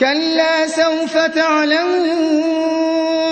كَلَّا سَوْفَ تَعْلَمُونَ.